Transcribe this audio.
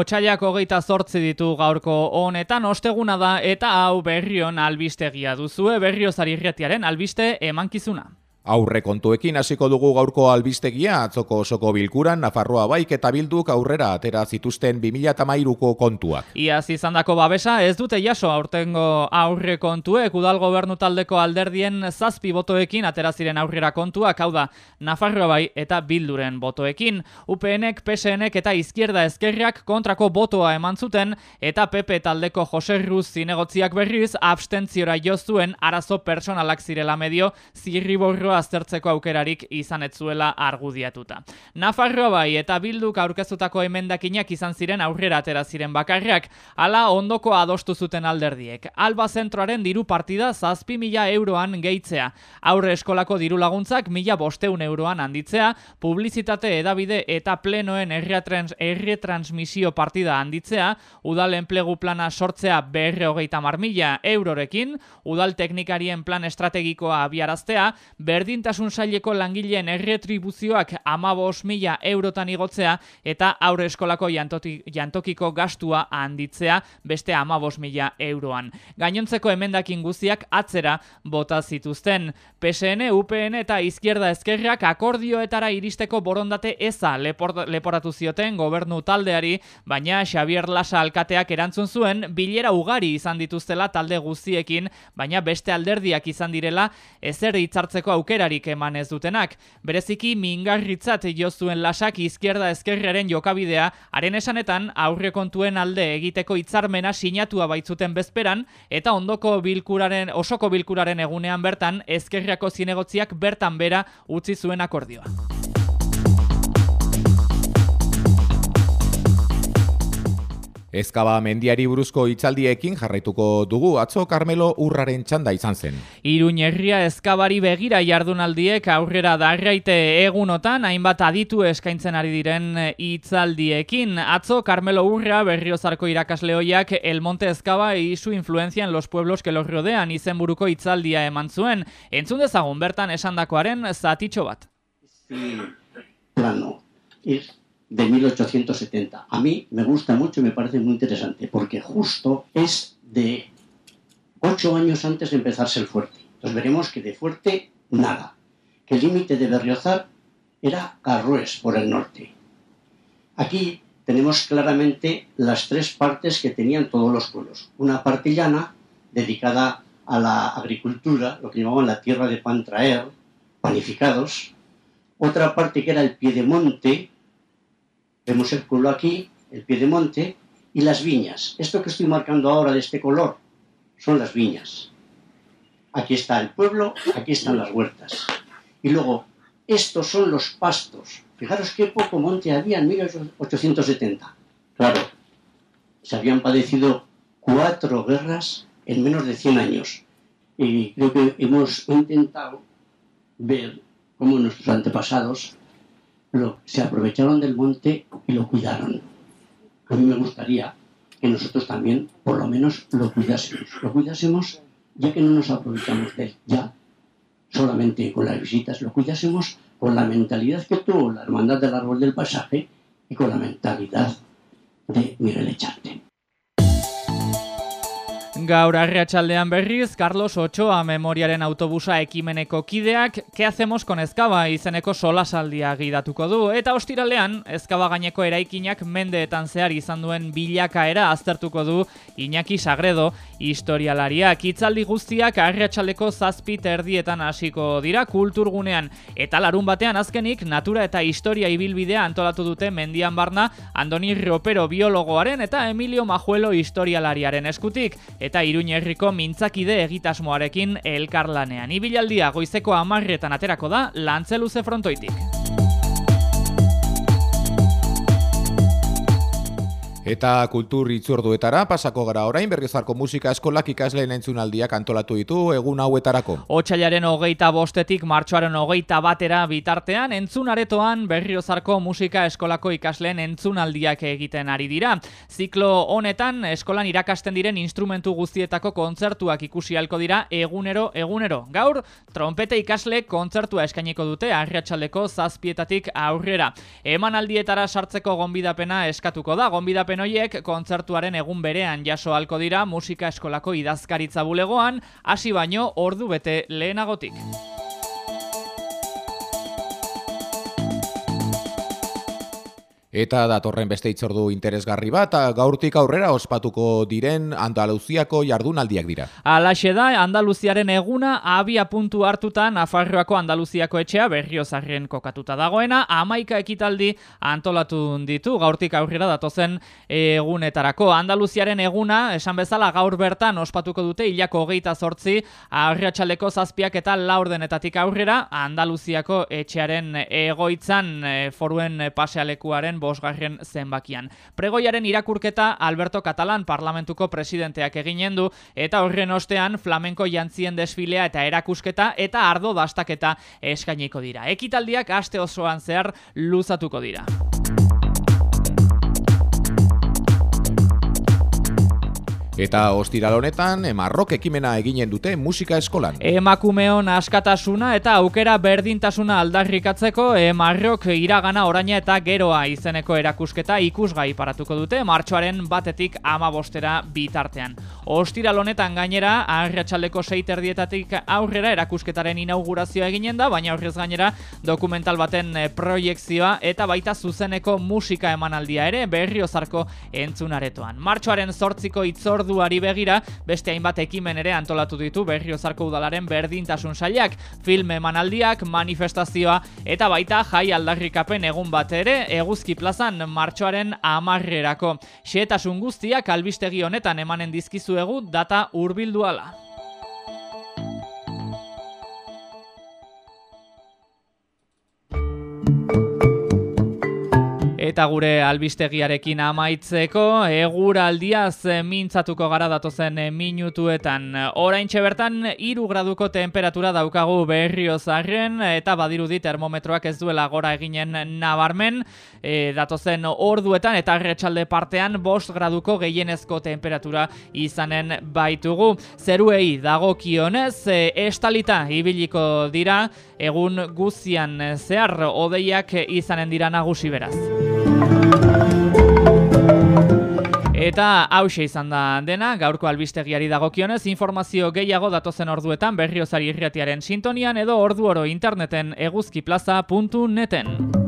Otsaiak hogeita zortzi ditu gaurko honetan, osteguna da eta hau berrion albistegia duzue berriozari irretiaren albiste emankizuna. Aurre kontuekin hasiko dugu gaurko albistegia atzoko osoko bilkuran Nafarroa baik eta bilduk aurrera atera zituzten 2013ko kontuak. Iaz izandako babesa ez dute jaso aurtengo aurre kontuek udal gobernu taldeko alderdien zazpi botoekin atera ziren aurrera kontuak, hau da Nafarroa bai eta bilduren botoekin. UPNek, PSNek eta Izquierda Ezkerriak kontrako botoa eman zuten eta PP taldeko Jose Ruz zinegotziak berriz abstentziora jo zuen arazo personalak zirela medio zirriborro aztertzeko aukerarik izan etzuela argudiatuta. Nafarroa bai eta bilduk aurkezutako emendakinak izan ziren aurrera atera ziren bakarriak, hala ondoko adostu zuten alderdiek. Alba zentroaren diru partida zazpi mila euroan gehitzea. Aurre eskolako diru laguntzak mila bosteun euroan handitzea, publizitate edabide eta plenoen erretransmisio partida handitzea, udal enplegu plana sortzea berre hogeita mar mila eurorekin, udal teknikarien plan estrategikoa abiaraztea, ber berdintasun saileko langileen erretribuzioak amabos mila eurotan igotzea eta aurre eskolako jantokiko gastua handitzea beste amabos mila euroan. Gainontzeko emendakin guztiak atzera bota zituzten. PSN, UPN eta Izquierda Ezkerrak akordioetara iristeko borondate eza leporatu zioten gobernu taldeari, baina Xavier Lasa alkateak erantzun zuen bilera ugari izan dituztela talde guztiekin, baina beste alderdiak izan direla ezer hitzartzeko aukera aukerarik eman ez dutenak. Bereziki mingarritzat jo zuen lasak izquierda ezkerraren jokabidea, haren esanetan aurre kontuen alde egiteko hitzarmena sinatua baitzuten bezperan, eta ondoko bilkuraren, osoko bilkuraren egunean bertan, ezkerriako zinegotziak bertan bera utzi zuen akordioa. Ezkaba mendiari buruzko hitzaldiekin jarraituko dugu atzo Carmelo Urraren txanda izan zen. Iruñerria ezkabari begira jardunaldiek aurrera darraite egunotan hainbat aditu eskaintzen ari diren hitzaldiekin. Atzo Carmelo Urra berriozarko irakasleoiak El Monte Ezkaba y su influencia en los pueblos que los rodean izenburuko hitzaldia eman zuen. Entzun dezagun bertan esandakoaren zatitxo bat. Plano de 1870. A mí me gusta mucho y me parece muy interesante, porque justo es de ocho años antes de empezarse el fuerte. Entonces veremos que de fuerte, nada. Que el límite de Berriozar era Carrués por el norte. Aquí tenemos claramente las tres partes que tenían todos los pueblos. Una parte llana, dedicada a la agricultura, lo que llamaban la tierra de pan traer, panificados. Otra parte que era el piedemonte, Vemos el pueblo aquí, el pie de monte y las viñas. Esto que estoy marcando ahora de este color son las viñas. Aquí está el pueblo, aquí están las huertas. Y luego, estos son los pastos. Fijaros qué poco monte había en 1870. Claro, se habían padecido cuatro guerras en menos de 100 años. Y creo que hemos intentado ver cómo nuestros antepasados se aprovecharon del monte y lo cuidaron. A mí me gustaría que nosotros también, por lo menos, lo cuidásemos. Lo cuidásemos ya que no nos aprovechamos de él, ya solamente con las visitas, lo cuidásemos con la mentalidad que tuvo la Hermandad del Árbol del Pasaje y con la mentalidad de Miguel Echarte. Gaur arratsaldean berriz, Carlos Ochoa memoriaren autobusa ekimeneko kideak, ke hacemos con ezkaba? izeneko solasaldia gidatuko du, eta ostiralean, ezkaba gaineko eraikinak mendeetan zehar izan duen bilakaera aztertuko du Iñaki Sagredo historialariak. Itzaldi guztiak arratsaldeko zazpi erdietan hasiko dira kulturgunean, eta larun batean azkenik, natura eta historia ibilbidea antolatu dute mendian barna Andoni Ropero biologoaren eta Emilio Majuelo historialariaren eskutik. Eta Iruñerriko mintzakide egitasmoarekin elkarlanean. Ibilaldia goizeko amarretan aterako da lantzeluze frontoitik. Eta kultur itzorduetara pasako gara orain berrizarko musika eskolak ikasleen entzunaldiak antolatu ditu egun hauetarako. Otsailaren hogeita bostetik martxoaren hogeita batera bitartean entzunaretoan berriozarko musika eskolako ikasleen entzunaldiak egiten ari dira. Ziklo honetan eskolan irakasten diren instrumentu guztietako kontzertuak ikusi halko dira egunero egunero. Gaur, trompete ikasle kontzertua eskainiko dute arriatxaldeko zazpietatik aurrera. Eman aldietara sartzeko gonbidapena eskatuko da, gonbidapen izen hoiek kontzertuaren egun berean jaso halko dira musika eskolako idazkaritza bulegoan, hasi baino ordu bete lehenagotik. Eta datorren beste itzordu interesgarri bat, gaurtik aurrera ospatuko diren Andaluziako jardunaldiak dira. Alaxe da, Andaluziaren eguna abia puntu hartuta Nafarroako Andaluziako etxea berriozarren kokatuta dagoena, amaika ekitaldi antolatu ditu, gaurtik aurrera datozen egunetarako. Andaluziaren eguna, esan bezala gaur bertan ospatuko dute, hilako hogeita sortzi, arriatxaleko zazpiak eta laurdenetatik aurrera, Andaluziako etxearen egoitzan eh, foruen pasealekuaren bosgarren zenbakian. Pregoiaren irakurketa Alberto Catalan parlamentuko presidenteak eginen du eta horren ostean flamenko jantzien desfilea eta erakusketa eta ardo dastaketa eskainiko dira. Ekitaldiak aste osoan zehar luzatuko dira. Eta ostiral honetan, emarrok ekimena eginen dute musika eskolan. Emakumeon askatasuna eta aukera berdintasuna aldarrikatzeko emarrok iragana oraina eta geroa izeneko erakusketa ikusgai paratuko dute martxoaren batetik ama bostera bitartean. Ostiral honetan gainera, arratsaldeko seiterdietatik aurrera erakusketaren inaugurazioa eginen da, baina horrez gainera dokumental baten eh, proiektzioa eta baita zuzeneko musika emanaldia ere berriozarko entzunaretoan. Martxoaren sortziko itzordu orduari begira, beste hainbat ekimen ere antolatu ditu Berriozarko udalaren berdintasun sailak, film emanaldiak, manifestazioa eta baita jai aldarrikapen egun bat ere Eguzki Plazan martxoaren amarrerako. Xeetasun guztiak albistegi honetan emanen dizkizuegu data hurbilduala. Eta gure albistegiarekin amaitzeko, eguraldiaz mintzatuko gara datozen minutuetan. Orain bertan iru graduko temperatura daukagu berriozarren, eta badirudi termometroak ez duela gora eginen nabarmen, e, datozen orduetan eta retxalde partean bost graduko gehienezko temperatura izanen baitugu. Zeruei dagokionez, e, estalita ibiliko dira, egun guzian zehar odeiak izanen dira nagusi beraz. Eta hause izan da dena, gaurko albistegiari dagokionez, informazio gehiago datozen orduetan berriozari irriatiaren sintonian edo ordu oro interneten eguzkiplaza.neten.